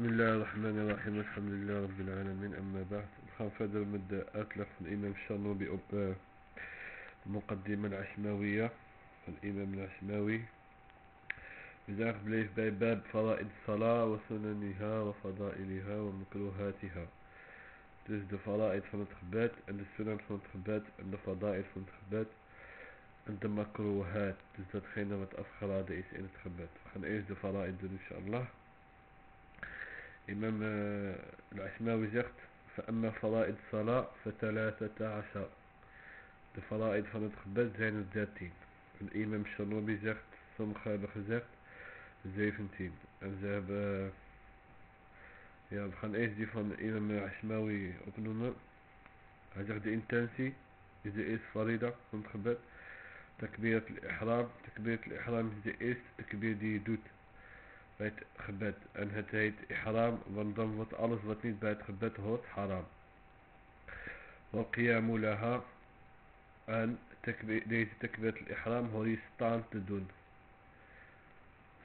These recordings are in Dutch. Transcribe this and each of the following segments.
Bismillahirrahmanirrahim. Alhamdulillah Rabbil Alamin. Amma ba'd. We gaan verder met de uitleg van imam Shanobi op uh, Muqaddim al-Ashmawiya. Van imam al-Ashmawi. We zijn gebleven bij Bab Fara'id Salah wa Sunaniha wa Fada'iliha wa Makruhatiha. Dus de Fara'id van het gebed en de Sunan van het gebed en de Fada'id van het gebed. En إمام العشماوي آه، زغت فأما فرائض الصلاة فثلاثة عشر. الفرائض فرد خباز زين الذاتين الإمام الشرنوبي زغت ثم خابخ زغت زيفنتين أمزاب آه، يا بخان إيش دي فرد الإمام العشماوي أبنونا هجغد إنتانسي إذا إيش فريضة فرد خبات تكبيرة الإحرام تكبيرة الإحرام إذا إيش كبير دي دوت. Bij het gebed. En het heet ihram, want dan wordt alles wat niet bij het gebed hoort haram. Qiyamu laha. En deze takbir al-ihram hoor je staan te doen.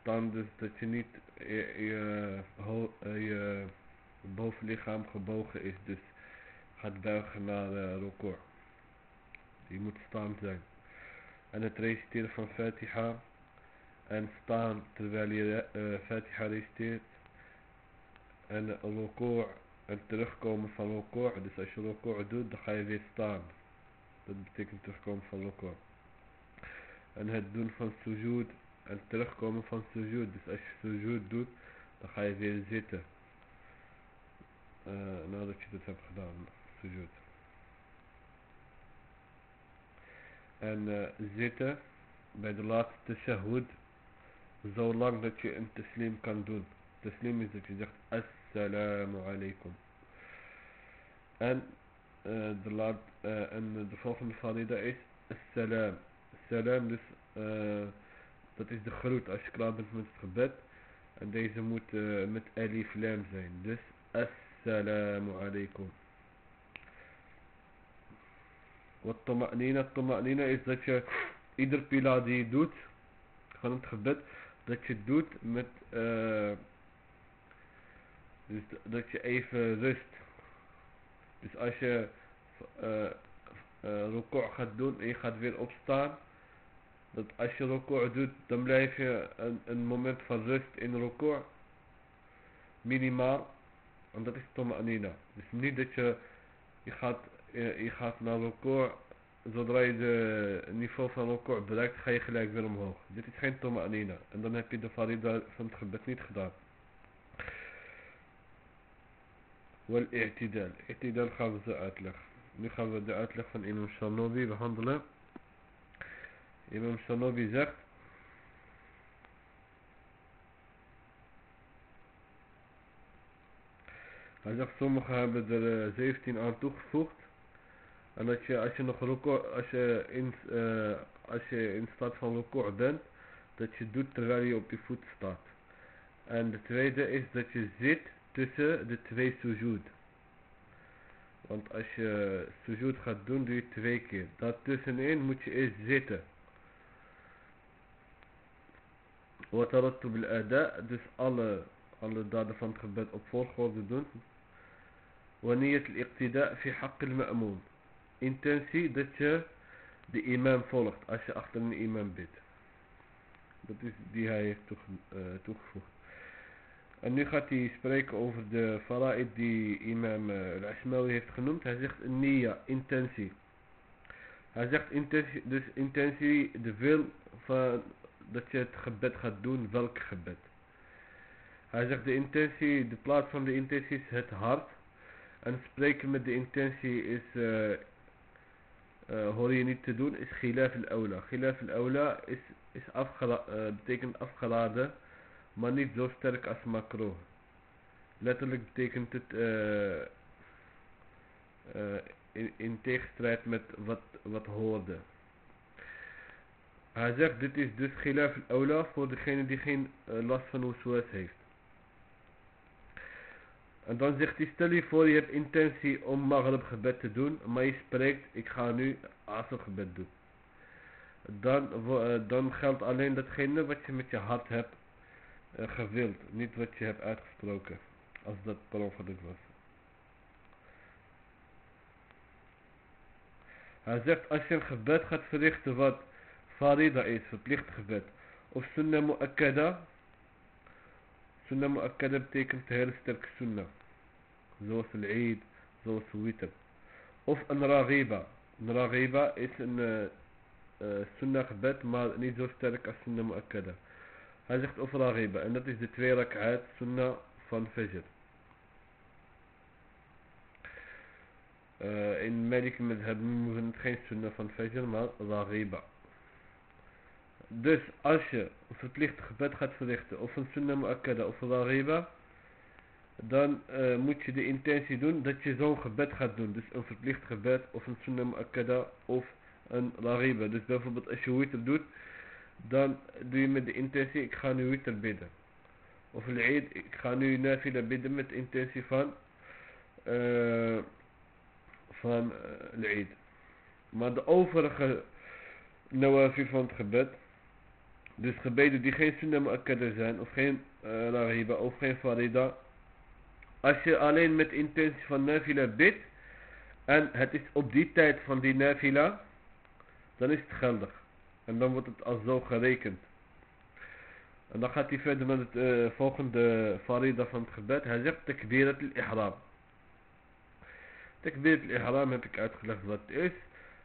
Staan dus dat je niet je, je, bovenlichaam gebogen is. Dus gaat buigen naar uh, record. Je moet staan zijn. En het reciteren van Fatiha en staan terwijl je uh, Fatiha reciteert en uh, en terugkomen van rekoor dus als je rekoor doet dan ga je weer staan. Dat betekent terugkomen van rekoor en het doen van sujud en terugkomen van sujud dus als je sujud doet dan ga je weer zitten. Uh, nadat je dat hebt gedaan sujud en zitten bij de laatste زولارنتي ان تسليم كان دون تسليم إذا زيتيزيغ السلام عليكم. أن آه، دلارد آه، أن دفوف الفريضة دا السلام. السلام لس آه، دات إيش دخلوت اشكرا بنت من تخبات ان موت مت أليف لام زين. لس السلام عليكم. والطمأنينة الطمأنينة إذا إدر بلادي دوت خلنا تخبت dat je doet met uh, dus dat je even rust. Dus als je uh, gaat doen en je gaat weer opstaan dat als je record doet dan blijf je een, een moment van rust in record. Minimaal en dat is toma'nina dus niet dat je je gaat, je, je gaat naar record zodra je de niveau van record bereikt, ga je gelijk weer omhoog. Dit is geen toma'anina. En dan heb je de farida van het gebed niet gedaan. Wel i'tidal. I'tidal gaan we zo uitleggen. Nu gaan we de uitleg van Imam Shanobi behandelen. Imam Shanobi zegt. Hij zegt sommigen hebben er 17 aan toegevoegd. En dat je, als je nog record, als je in, uh, als je in staat van record bent, dat je doet terwijl je op je voet staat. En de tweede is dat je zit tussen de twee sujud. Want als je sujud gaat doen, doe je twee keer. Daartussenin moet je eerst zitten. Wat tarattu bil ada, dus alle, alle daden van het gebed op volgorde doen. Wanneer het iqtida fi haqq al-ma'moon intentie dat je de imam volgt als je achter een imam bidt. Dat is die hij heeft uh, toegevoegd. En nu gaat hij spreken over de fara'id die imam al-Ashmawi heeft genoemd. Hij zegt niya, intentie. Hij zegt intentie, dus intentie, de wil van dat je het gebed gaat doen, welk gebed. Hij zegt de intentie, de plaats van de intentie is het hart. En spreken met de intentie is uh, hoor je niet te doen is khilaf al-awla. Khilaf al-awla is, is afgela uh, betekent afgeladen, maar niet zo sterk als makro. Letterlijk betekent het uh, in, in tegenstrijd met wat, wat hoorde. Hij zegt dit is dus khilaf al-awla voor degene die geen last van waswas heeft. En dan zegt hij, stel je voor je hebt intentie om maghrib gebed te doen, maar je spreekt, ik ga nu asr gebed doen. Dan, uh, dan geldt alleen datgene wat je met je hart hebt uh, gewild, niet wat je hebt uitgesproken. Als dat per ongeluk was. Hij zegt als je een gebed gaat verrichten wat farida is, verplicht gebed. Of sunnah mu'akkada. Sunnah mu'akkada betekent heel sterke sunnah. Zoals al-Eid, zoals witr. Of een raghiba. Een raghiba is een uh, uh, sunnah gebed, maar niet zo sterk als sunnah mu'akkada. Hij zegt of raghiba. En dat is de twee rak'at sunnah van Fajr. Uh, in Malik Madhab noemen het geen sunnah van Fajr, maar raghiba. Dus als je een verplicht gebed gaat verrichten, of een sunnah mu'akkada of een raghiba, dan uh, moet je de intentie doen dat je zo'n gebed gaat doen. Dus een verplicht gebed of een sunnah mu'akkada of een raghiba. Dus bijvoorbeeld als je witr doet, dan doe je met de intentie ik ga nu witr bidden. Of al-Eid, ik ga nu nafila bidden met de intentie van uh, van uh. Maar de overige nawafil van het gebed, dus gebeden die geen sunnah mu'akkada zijn, of geen uh, rahiba, of geen farida, als je alleen met intentie van nafila bidt, en het is op die tijd van die nafila, dan is het geldig. En dan wordt het als zo gerekend. En dan gaat hij verder met het uh, volgende farida van het gebed. Hij zegt takbirat al-ihram. Takbirat al-ihram heb ik uitgelegd wat het is.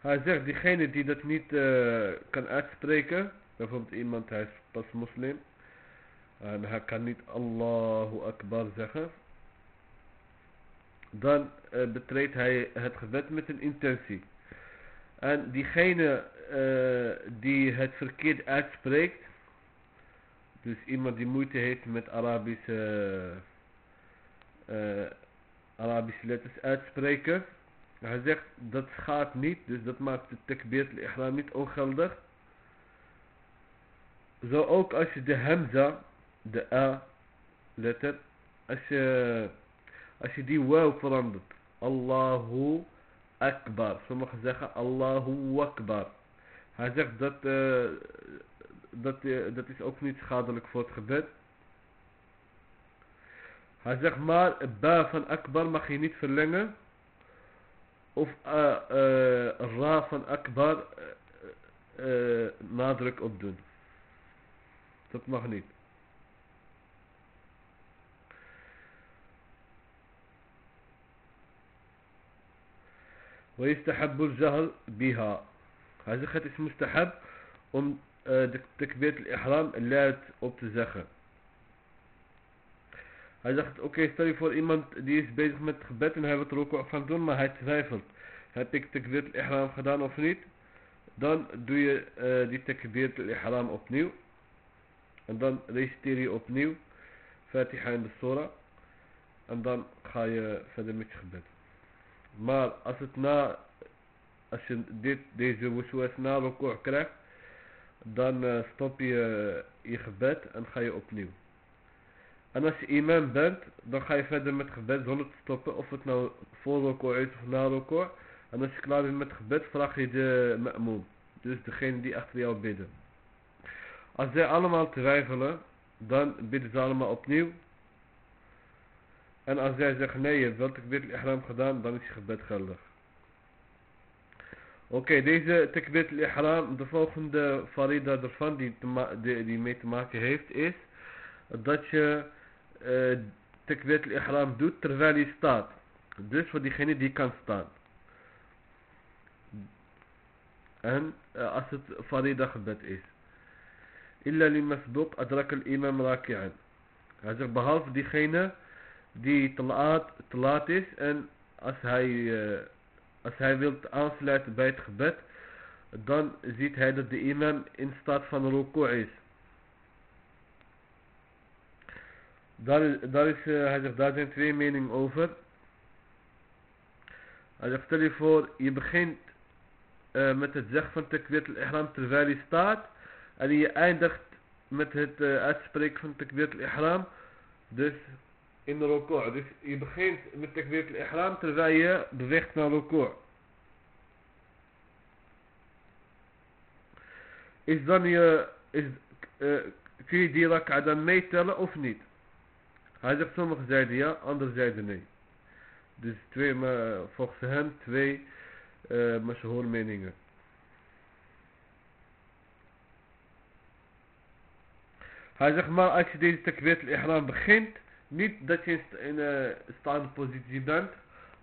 Hij zegt diegene die dat niet uh, kan uitspreken. Bijvoorbeeld iemand hij is pas moslim. En hij kan niet Allahu Akbar zeggen. Dan uh, betreedt hij het gebed met een intentie. En diegene uh, die het verkeerd uitspreekt. Dus iemand die moeite heeft met Arabische, uh, Arabische letters uitspreken. Hij zegt dat gaat niet. Dus dat maakt de takbir al-ihram niet ongeldig. Zo ook als je de hamza, de a letter. Als je, als je die wow verandert. Allahu Akbar. Sommigen zeggen Allahu Akbar. Hij zegt dat, uh, dat, uh, dat is ook niet schadelijk voor het gebed. Hij zegt maar, ba van Akbar mag je niet verlengen. Of uh, ra van Akbar nadruk op doen. Dat mag niet. ويستحب الجهل بها hij zegt het is mustahab om uh, de takbir al-ihram luid op te zeggen hij zegt oké okay, stel je voor iemand die is bezig met het gebed en hij wil er ook van doen maar hij twijfelt heb ik takbir al-ihram gedaan of niet dan doe je uh, die takbir al-ihram opnieuw en dan reciteer je opnieuw Fatiha in de Surah en dan ga je verder met je gebed maar als het na, als je dit, deze wiswas na record krijgt, dan uh, stop je uh, je gebed en ga je opnieuw. En als je imam bent, dan ga je verder met gebed zonder te stoppen, of het nou voor record is of na record. En als je klaar bent met gebed, vraag je de ma'moom. Dus degene die achter jou bidden. Als zij allemaal twijfelen, dan bidden ze allemaal opnieuw. En als jij zegt nee, je hebt wel takbir al-ihram gedaan, dan is je gebed geldig. Oké, deze takbir al-ihram, de volgende farida ervan die, die, die mee te maken heeft, is dat je uh, takbir al-ihram doet terwijl je staat. Dus voor diegene die kan staan. En uh, als het farida gebed is. Illa li masbuq adrak al-imam raki'an. Hij zegt behalve diegene die te laat, te laat is en als hij, uh, als hij wil aansluiten bij het gebed, dan ziet hij dat de imam in staat van ruku' is. Daar, daar, uh, hij zegt, daar zijn twee meningen over. Hij zegt, stel je voor, je begint uh, met het zeggen van takbir al-ihram terwijl je staat. En je eindigt met het uh, uitspreken van takbir al-ihram. Dus in de record. Dus je begint met takbir al-ihram terwijl je beweegt naar record. Is dan je, is, uh, kun je die rak'a dan meetellen of niet? Hij zegt sommigen zeiden ja, anderen zeiden nee. Dus twee, maar volgens hem twee uh, meningen. Hij zegt maar als je deze takbir al-ihram begint, niet dat je in een staande positie bent,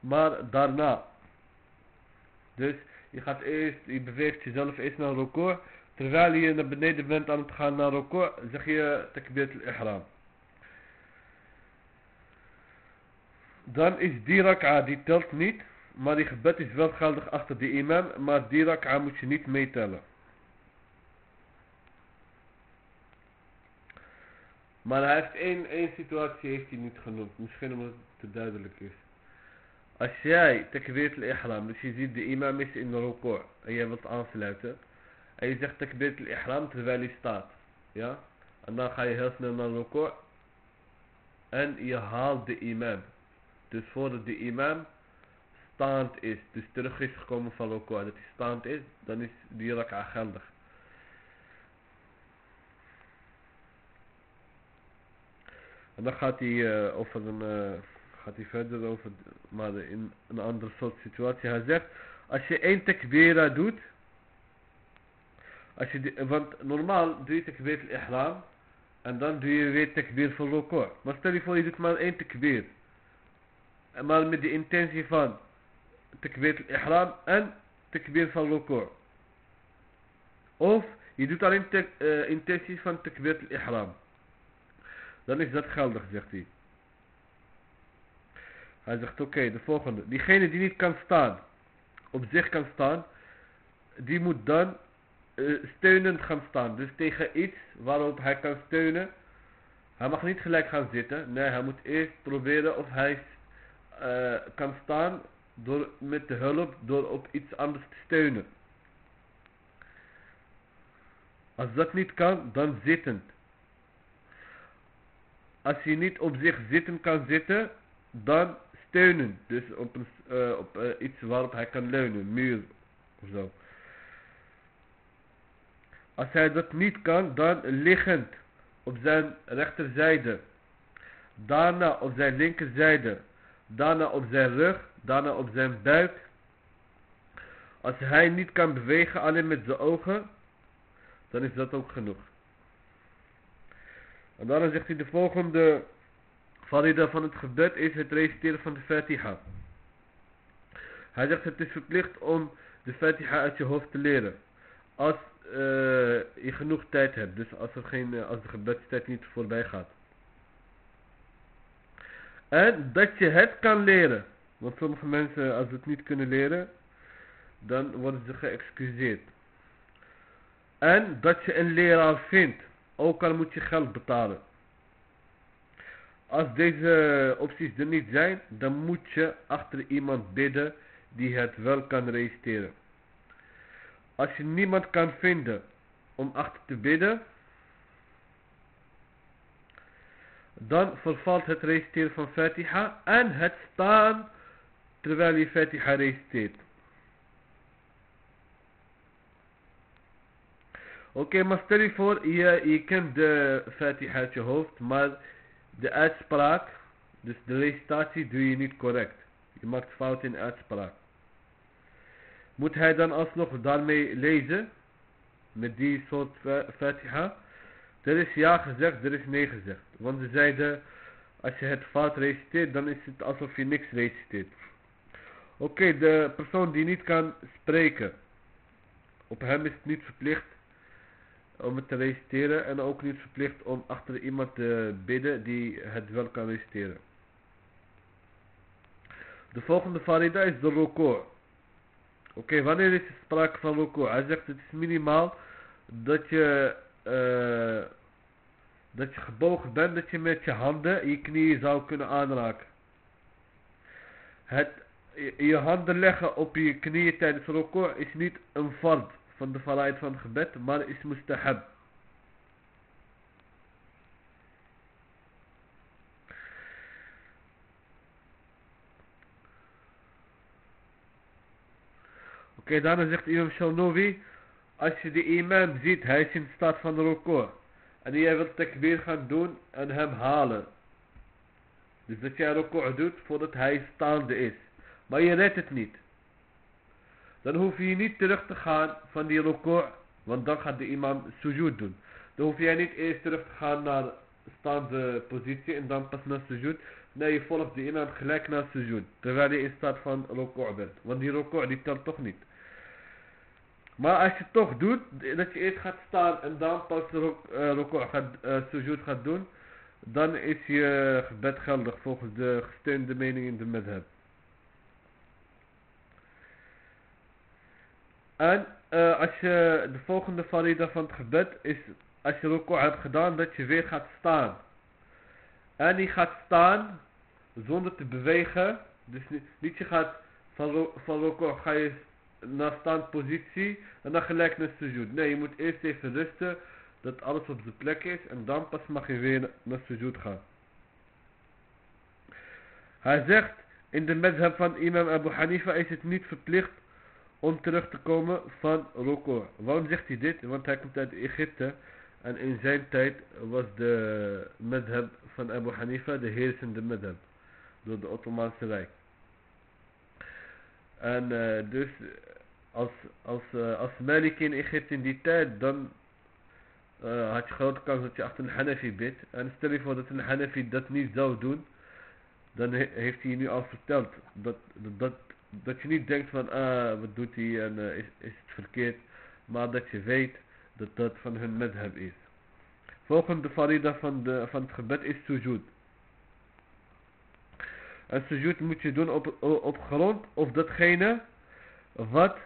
maar daarna. Dus je gaat eerst, je beweegt jezelf eerst naar record. Terwijl je naar beneden bent aan het gaan naar record, zeg je takbir al-ihram. Dan is die rak'a, die telt niet. Maar die gebed is wel geldig achter de imam. Maar die rak'a moet je niet meetellen. Maar hij heeft één, één situatie heeft hij niet genoemd. Misschien omdat het te duidelijk is. Als jij takbir al-ihram, dus je ziet de imam is in de record en jij wilt aansluiten. En je zegt takbir al-ihram terwijl hij staat. Ja? En dan ga je heel snel naar de record. En je haalt de imam. Dus voordat de imam staand is, dus terug is gekomen van record, dat hij staand is, dan is die rak'a geldig. En dan gaat hij uh, over een, uh, gaat hij verder over, maar in een andere soort situatie. Hij zegt, als je één takbira doet, als je want normaal doe je takbir al-ihram, en dan doe je weer takbir van record. Maar stel je voor je doet maar één takbir. Maar met de intentie van takbir al-ihram en takbir van record. Of je doet alleen te, uh, intentie van takbir al-ihram dan is dat geldig, zegt hij. Hij zegt, oké, de volgende. Diegene die niet kan staan, op zich kan staan, die moet dan uh, steunend gaan staan. Dus tegen iets waarop hij kan steunen. Hij mag niet gelijk gaan zitten. Nee, hij moet eerst proberen of hij uh, kan staan door, met de hulp door op iets anders te steunen. Als dat niet kan, dan zittend als hij niet op zich zitten kan zitten, dan steunen. Dus op, uh, op uh, iets waarop hij kan leunen, muur of zo. Als hij dat niet kan, dan liggend op zijn rechterzijde. Daarna op zijn linkerzijde. Daarna op zijn rug. Daarna op zijn buik. Als hij niet kan bewegen alleen met zijn ogen, dan is dat ook genoeg. En daarna zegt hij de volgende valida van het gebed is het reciteren van de Fatiha. Hij zegt het is verplicht om de Fatiha uit je hoofd te leren. Als uh, je genoeg tijd hebt. Dus als, er geen, eh, als de gebedstijd niet voorbij gaat. En dat je het kan leren. Want sommige mensen als ze het niet kunnen leren. Dan worden ze geëxcuseerd. En dat je een leraar vindt. Ook al moet je geld betalen. Als deze opties er niet zijn, dan moet je achter iemand bidden die het wel kan registreren. Als je niemand kan vinden om achter te bidden, dan vervalt het registreren van Fatiha en het staan terwijl je Fatiha registreert. Oké, maar stel je voor, je, kent de Fatiha je hoofd, maar de uitspraak, dus de recitatie doe je niet correct. Je maakt fout in uitspraak. Moet hij dan alsnog daarmee lezen? Met die soort Fatiha? Er is ja gezegd, er is nee gezegd. Want ze zeiden, als je het fout reciteert, dan is het alsof je niks reciteert. Oké, de persoon die niet kan spreken. Op hem is het niet verplicht om het te reciteren en ook niet verplicht om achter iemand te bidden die het wel kan reciteren. De volgende farida is de record. Oké, wanneer is er sprake van record? Hij zegt het is minimaal dat je, uh, dat je gebogen bent, dat je met je handen je knieën zou kunnen aanraken. Het, je handen leggen op je knieën tijdens record is niet een fard van de faraid van gebed, maar is mustahab. Oké, okay, daarna zegt Imam Shalnovi, als je de imam ziet, hij is in staat van record. En jij wilt takbir gaan doen en hem halen. Dus dat een record doet voordat hij staande is. Maar je redt het niet. Dan hoef je niet terug te gaan van die record. Want dan gaat de imam sujud doen. Dan hoef jij niet eerst terug te gaan naar staande positie en dan pas naar sujud. Nee, je volgt de imam gelijk naar sujud. Terwijl je in staat van record bent. Want die record die telt toch niet. Maar als je het toch doet, dat je eerst gaat staan en dan pas record gaat, uh, sujud gaat doen. Dan is je gebed geldig volgens de gesteunde mening in de madhab. En uh, als je de volgende farida van het gebed is als je ruku hebt gedaan dat je weer gaat staan. En die gaat staan zonder te bewegen. Dus niet, je gaat van, van ruku ga je naar standpositie en dan gelijk naar sujud. Nee, je moet eerst even rusten dat alles op zijn plek is en dan pas mag je weer naar sujud gaan. Hij zegt in de madhab van imam Abu Hanifa is het niet verplicht om terug te komen van ruku. Waarom zegt hij dit? Want hij komt uit Egypte en in zijn tijd was de madhab van Abu Hanifa de heersende madhab door de Ottomaanse Rijk. En uh, dus als, als, uh, als Malik in Egypte in die tijd, dan uh, had je grote kans dat je achter een Hanafi bidt. En stel je voor dat een Hanafi dat niet zou doen, dan he heeft hij nu al verteld. Dat, dat je niet denkt van, ah, wat doet hij en uh, is, is het verkeerd. Maar dat je weet dat dat van hun madhab is. Volgende farida van, de, van het gebed is sujud. En sujud moet je doen op, op grond of datgene wat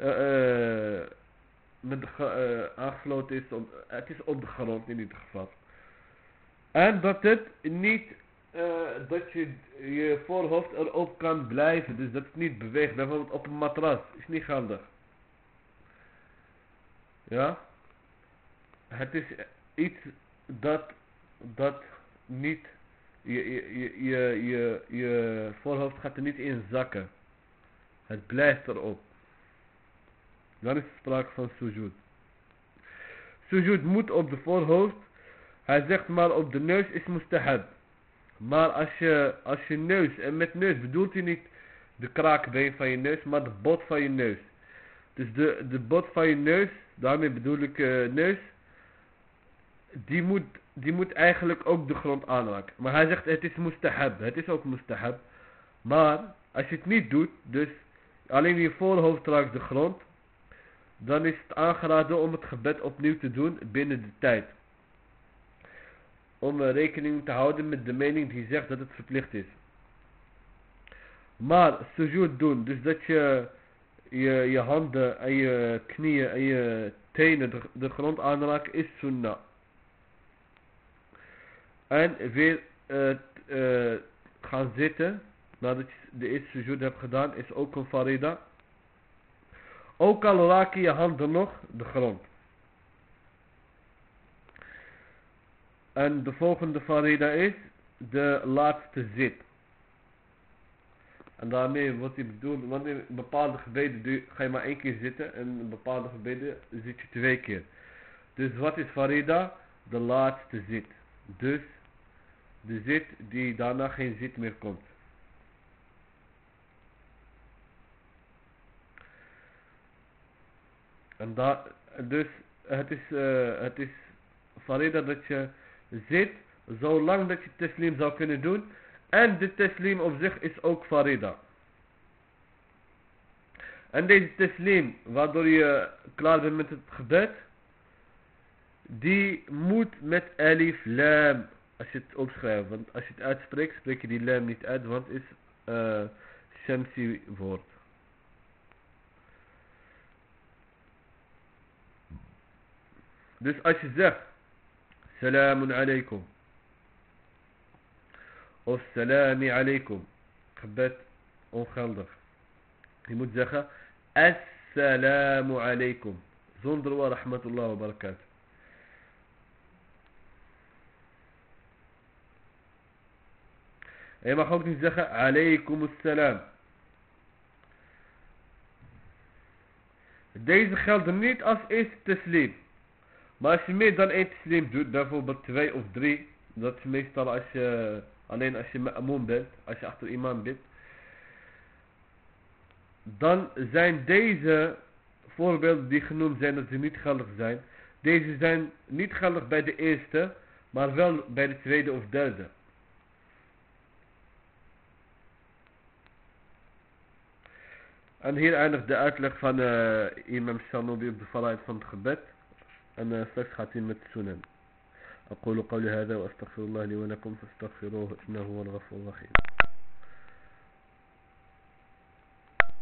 uh, uh, met uh, aangesloten is. Op, het is op de grond in ieder geval. En dat het niet, dat je je voorhoofd erop kan blijven. Dus dat het niet beweegt. Bijvoorbeeld op een matras. Is niet geldig. Ja. Het is iets dat, dat niet, je, je, je, je, je voorhoofd gaat er niet in zakken. Het blijft erop. Dan is sprake van sujud. Sujud moet op de voorhoofd. Hij zegt maar op de neus is mustahab. Maar als je, als je neus, en met neus bedoelt hij niet de kraakbeen van je neus, maar de bot van je neus. Dus de, de bot van je neus, daarmee bedoel ik uh, neus, die moet, die moet eigenlijk ook de grond aanraken. Maar hij zegt het is mustahab. Het is ook mustahab. Maar als je het niet doet, dus alleen je voorhoofd raakt de grond. Dan is het aangeraden om het gebed opnieuw te doen binnen de tijd. Om rekening te houden met de mening die zegt dat het verplicht is. Maar sujud doen, dus dat je je, handen en je knieën en je tenen de, grond aanraken, is sunnah. En weer uh, uh, gaan zitten. Nadat je de eerste sujud hebt gedaan. Is ook een farida. Ook al raken je handen nog de grond. En de volgende farida is. De laatste zit. En daarmee wordt hij bedoeld. Want in bepaalde gebeden ga je maar één keer zitten. En in bepaalde gebeden zit je twee keer. Dus wat is farida? De laatste zit. Dus de zit die daarna geen zit meer komt. En daar, dus het is, uh, het is farida dat je zit zolang dat je teslim zou kunnen doen. En de teslim op zich is ook farida. En deze teslim, waardoor je klaar bent met het gebed, die moet met alif lam als je het opschrijft. Want als je het uitspreekt, spreek je die lam niet uit, want is uh, woord. Dus als je zegt, salamun alaikum. Of salami alaikum. Gebed ongeldig. Je moet zeggen, assalamu alaikum. Zonder wa rahmatullah wa barakatuh. En je mag ook niet zeggen, alaykum Maar als je meer dan één teslim doet, bijvoorbeeld twee of drie, dat is meestal als je, alleen als je ma'moon bent, als je achter imam bent. Dan zijn deze voorbeelden die genoemd zijn dat ze niet geldig zijn. Deze zijn niet geldig bij de eerste, maar wel bij de tweede of derde. En hier eindigt de uitleg van uh, imam Shanobi op de valheid van het gebed. Gaat hij met sunan. أقول قولي هذا وأستغفر الله لي ولكم فاستغفروه إنه هو الغفور الرحيم